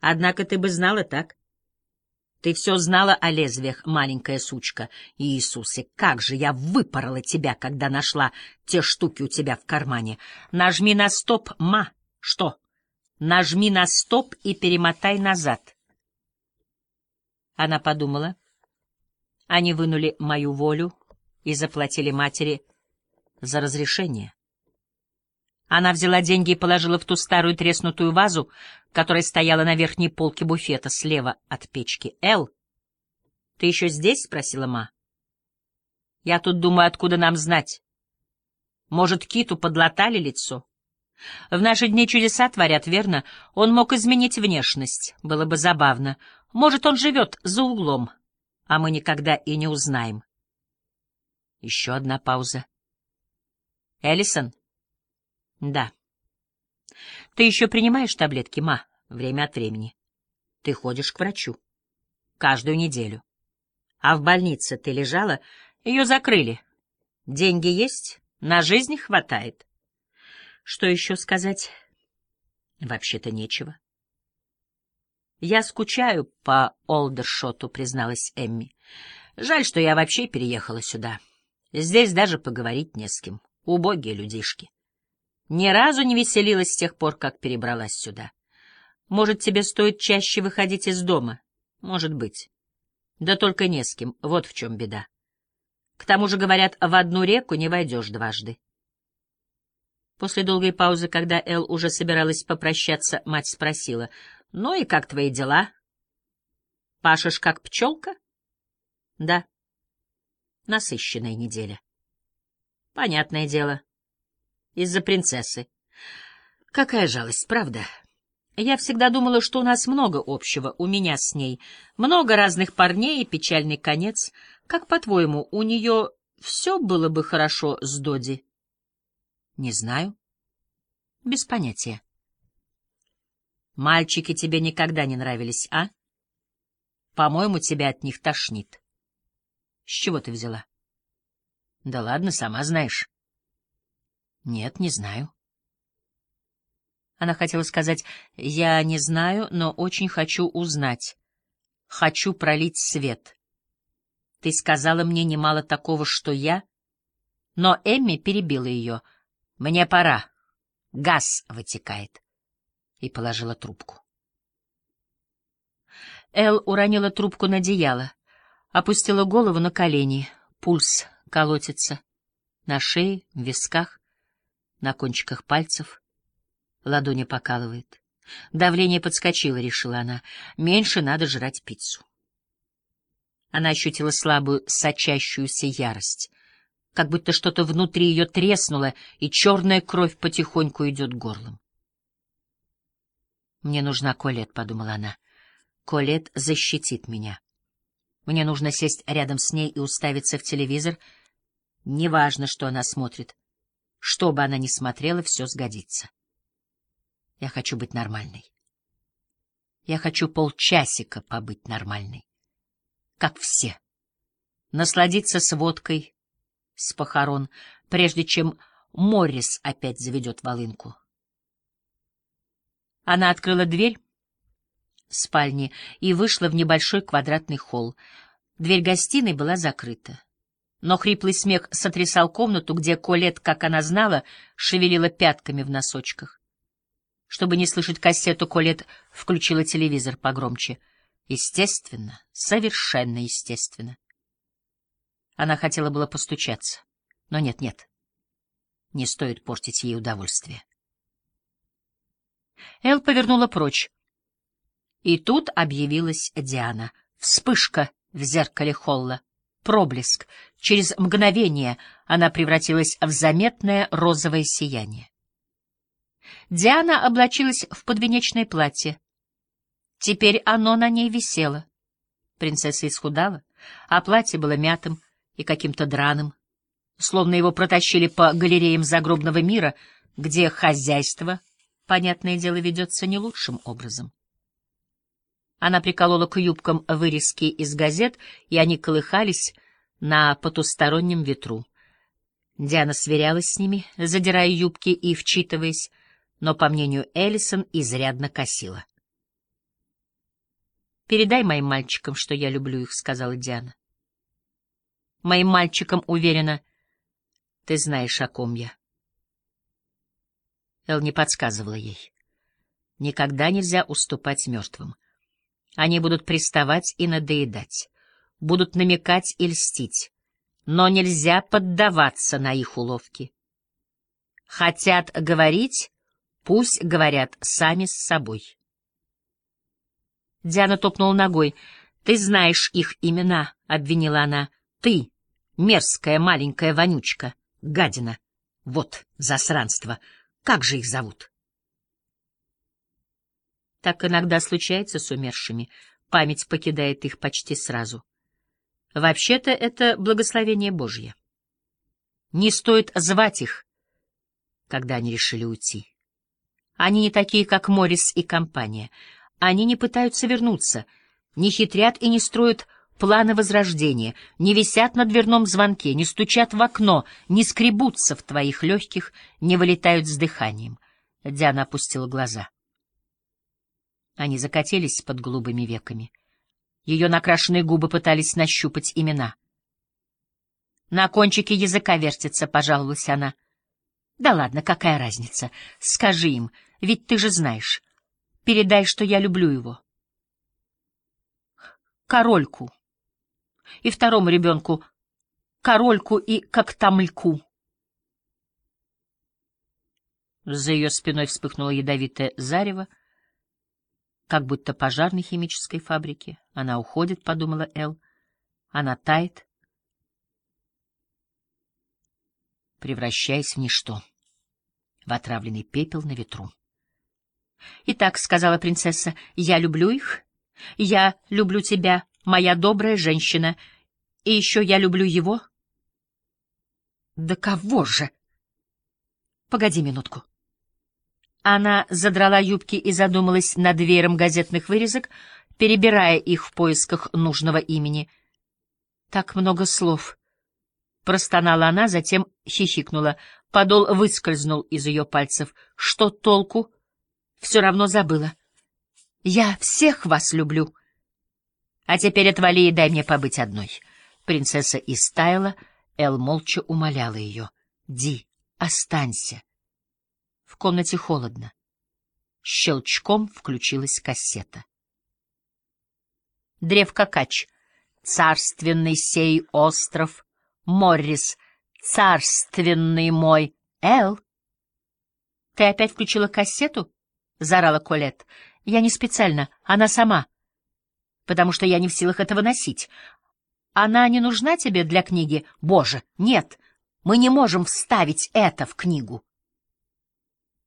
Однако ты бы знала так. Ты все знала о лезвиях, маленькая сучка. Иисусе, как же я выпорола тебя, когда нашла те штуки у тебя в кармане. Нажми на стоп, ма. Что? Нажми на стоп и перемотай назад. Она подумала. Они вынули мою волю и заплатили матери за разрешение. Она взяла деньги и положила в ту старую треснутую вазу, которая стояла на верхней полке буфета слева от печки. «Эл, ты еще здесь?» — спросила Ма. «Я тут думаю, откуда нам знать. Может, Киту подлатали лицо?» В наши дни чудеса творят, верно? Он мог изменить внешность. Было бы забавно. Может, он живет за углом, а мы никогда и не узнаем. Еще одна пауза. Эллисон? Да. Ты еще принимаешь таблетки, ма, время от времени. Ты ходишь к врачу. Каждую неделю. А в больнице ты лежала? Ее закрыли. Деньги есть? На жизнь хватает. Что еще сказать? Вообще-то нечего. Я скучаю по Олдершоту, призналась Эмми. Жаль, что я вообще переехала сюда. Здесь даже поговорить не с кем. Убогие людишки. Ни разу не веселилась с тех пор, как перебралась сюда. Может, тебе стоит чаще выходить из дома? Может быть. Да только не с кем, вот в чем беда. К тому же, говорят, в одну реку не войдешь дважды. После долгой паузы, когда Эл уже собиралась попрощаться, мать спросила, «Ну и как твои дела? Пашешь как пчелка?» «Да». Насыщенная неделя. «Понятное дело. Из-за принцессы. Какая жалость, правда?» Я всегда думала, что у нас много общего, у меня с ней. Много разных парней и печальный конец. Как, по-твоему, у нее все было бы хорошо с Доди? Не знаю. Без понятия. Мальчики тебе никогда не нравились, а? По-моему, тебя от них тошнит. С чего ты взяла? Да ладно, сама знаешь. Нет, не знаю. Она хотела сказать, я не знаю, но очень хочу узнать. Хочу пролить свет. Ты сказала мне немало такого, что я... Но Эмми перебила ее — мне пора. Газ вытекает. И положила трубку. Эл уронила трубку на одеяло, опустила голову на колени. Пульс колотится. На шее, в висках, на кончиках пальцев. Ладони покалывает. Давление подскочило, решила она. Меньше надо жрать пиццу. Она ощутила слабую, сочащуюся ярость как будто что-то внутри ее треснуло, и черная кровь потихоньку идет горлом. «Мне нужна Колет», — подумала она. «Колет защитит меня. Мне нужно сесть рядом с ней и уставиться в телевизор. Неважно, что она смотрит. Что бы она ни смотрела, все сгодится. Я хочу быть нормальной. Я хочу полчасика побыть нормальной. Как все. Насладиться сводкой, с похорон, прежде чем Моррис опять заведет волынку. Она открыла дверь спальни и вышла в небольшой квадратный холл. Дверь гостиной была закрыта. Но хриплый смех сотрясал комнату, где Колет, как она знала, шевелила пятками в носочках. Чтобы не слышать кассету, Колет включила телевизор погромче. Естественно, совершенно естественно. Она хотела было постучаться, но нет-нет, не стоит портить ей удовольствие. Эл повернула прочь. И тут объявилась Диана. Вспышка в зеркале холла. Проблеск. Через мгновение она превратилась в заметное розовое сияние. Диана облачилась в подвенечное платье. Теперь оно на ней висело. Принцесса исхудала, а платье было мятым, и каким-то драным, словно его протащили по галереям загробного мира, где хозяйство, понятное дело, ведется не лучшим образом. Она приколола к юбкам вырезки из газет, и они колыхались на потустороннем ветру. Диана сверялась с ними, задирая юбки и вчитываясь, но, по мнению Эллисон, изрядно косила. «Передай моим мальчикам, что я люблю их», — сказала Диана. «Моим мальчикам, уверена, ты знаешь, о ком я». Эл не подсказывала ей. Никогда нельзя уступать мертвым. Они будут приставать и надоедать, будут намекать и льстить, но нельзя поддаваться на их уловки. Хотят говорить, пусть говорят сами с собой. Диана топнула ногой. «Ты знаешь их имена», — обвинила она. «Ты, мерзкая маленькая вонючка, гадина. Вот засранство. Как же их зовут?» Так иногда случается с умершими. Память покидает их почти сразу. Вообще-то это благословение Божье. Не стоит звать их, когда они решили уйти. Они не такие, как Моррис и компания. Они не пытаются вернуться, не хитрят и не строят планы возрождения, не висят на дверном звонке, не стучат в окно, не скребутся в твоих легких, не вылетают с дыханием. Диана опустила глаза. Они закатились под голубыми веками. Ее накрашенные губы пытались нащупать имена. «На кончике языка вертится», — пожаловалась она. «Да ладно, какая разница? Скажи им, ведь ты же знаешь. Передай, что я люблю его». «Корольку. И второму ребенку. Корольку и коктамльку». За ее спиной вспыхнуло ядовитое зарево, как будто пожарной химической фабрики. Она уходит, — подумала Эл. Она тает, превращаясь в ничто, в отравленный пепел на ветру. «Итак», — сказала принцесса, — «я люблю их. Я люблю тебя, моя добрая женщина. И еще я люблю его». «Да кого же?» «Погоди минутку». Она задрала юбки и задумалась над веером газетных вырезок, перебирая их в поисках нужного имени. «Так много слов!» Простонала она, затем хихикнула. Подол выскользнул из ее пальцев. «Что толку?» «Все равно забыла. Я всех вас люблю!» «А теперь отвали и дай мне побыть одной!» Принцесса истаяла, Эл молча умоляла ее. «Ди, останься!» В комнате холодно. Щелчком включилась кассета. Древкокач. Царственный сей остров. Моррис. Царственный мой. Эл. Ты опять включила кассету? Зарала Колет. Я не специально, она сама. Потому что я не в силах этого носить. Она не нужна тебе для книги? Боже, нет, мы не можем вставить это в книгу.